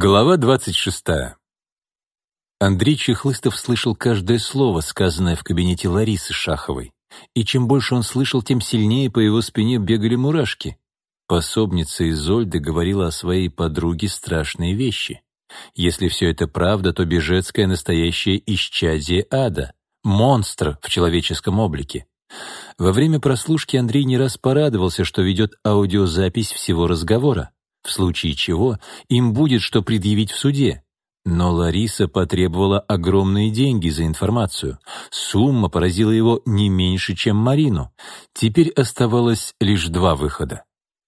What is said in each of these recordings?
Глава 26. Андрей Чехлыстов слышал каждое слово, сказанное в кабинете Ларисы Шаховой. И чем больше он слышал, тем сильнее по его спине бегали мурашки. Пособница Изольда говорила о своей подруге страшные вещи. Если все это правда, то Бежецкая — настоящее исчадие ада, монстр в человеческом облике. Во время прослушки Андрей не раз порадовался, что ведет аудиозапись всего разговора в случае чего им будет что предъявить в суде. Но Лариса потребовала огромные деньги за информацию. Сумма поразила его не меньше, чем Марину. Теперь оставалось лишь два выхода.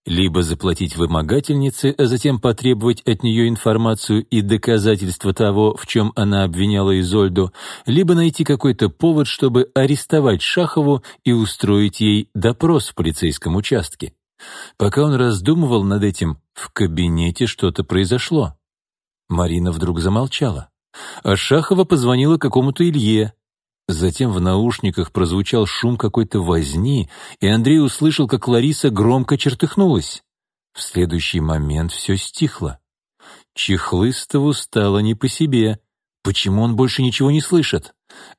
Либо заплатить вымогательнице, а затем потребовать от нее информацию и доказательства того, в чем она обвиняла Изольду, либо найти какой-то повод, чтобы арестовать Шахову и устроить ей допрос в полицейском участке. Пока он раздумывал над этим, в кабинете что-то произошло. Марина вдруг замолчала. А Шахова позвонила какому-то Илье. Затем в наушниках прозвучал шум какой-то возни, и Андрей услышал, как Лариса громко чертыхнулась. В следующий момент все стихло. Чехлыстову стало не по себе. Почему он больше ничего не слышит?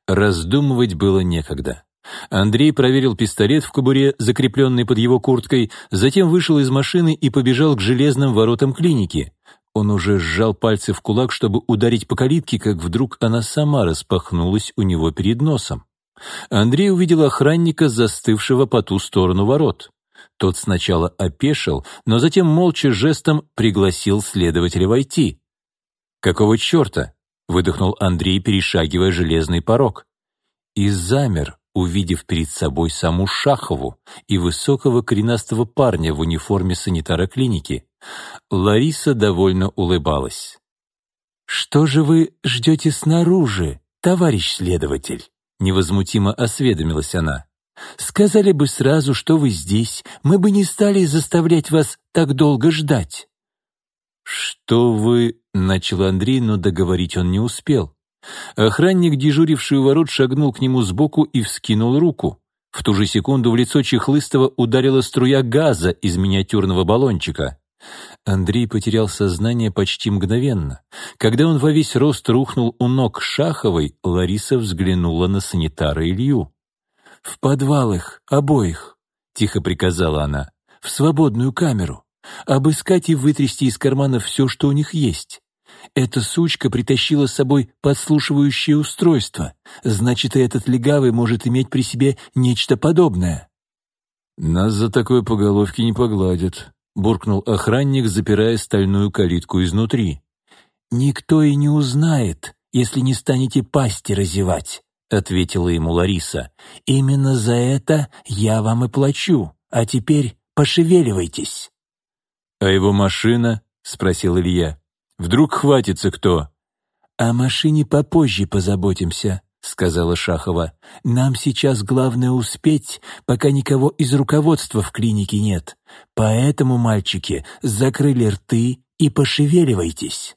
Раздумывать было некогда. Андрей проверил пистолет в кобуре, закрепленный под его курткой, затем вышел из машины и побежал к железным воротам клиники. Он уже сжал пальцы в кулак, чтобы ударить по калитке, как вдруг она сама распахнулась у него перед носом. Андрей увидел охранника, застывшего по ту сторону ворот. Тот сначала опешил, но затем молча жестом пригласил следователя войти. «Какого черта?» — выдохнул Андрей, перешагивая железный порог. И замер, увидев перед собой саму Шахову и высокого коренастого парня в униформе санитара клиники. Лариса довольно улыбалась. «Что же вы ждете снаружи, товарищ следователь?» Невозмутимо осведомилась она. «Сказали бы сразу, что вы здесь, мы бы не стали заставлять вас так долго ждать». «Что вы...» — начал Андрей, но договорить он не успел. Охранник, дежуривший у ворот, шагнул к нему сбоку и вскинул руку. В ту же секунду в лицо Чехлыстова ударила струя газа из миниатюрного баллончика. Андрей потерял сознание почти мгновенно. Когда он во весь рост рухнул у ног Шаховой, Лариса взглянула на санитара Илью. «В подвал их, обоих», — тихо приказала она, — «в свободную камеру. Обыскать и вытрясти из карманов все, что у них есть. Эта сучка притащила с собой подслушивающее устройство. Значит, и этот легавый может иметь при себе нечто подобное. «Нас за такое по головке не погладят», — буркнул охранник, запирая стальную калитку изнутри. «Никто и не узнает, если не станете пасти разевать», — ответила ему Лариса. «Именно за это я вам и плачу. А теперь пошевеливайтесь». «А его машина?» — спросил Илья. Вдруг хватится кто?» «О машине попозже позаботимся», — сказала Шахова. «Нам сейчас главное успеть, пока никого из руководства в клинике нет. Поэтому, мальчики, закрыли рты и пошевеливайтесь».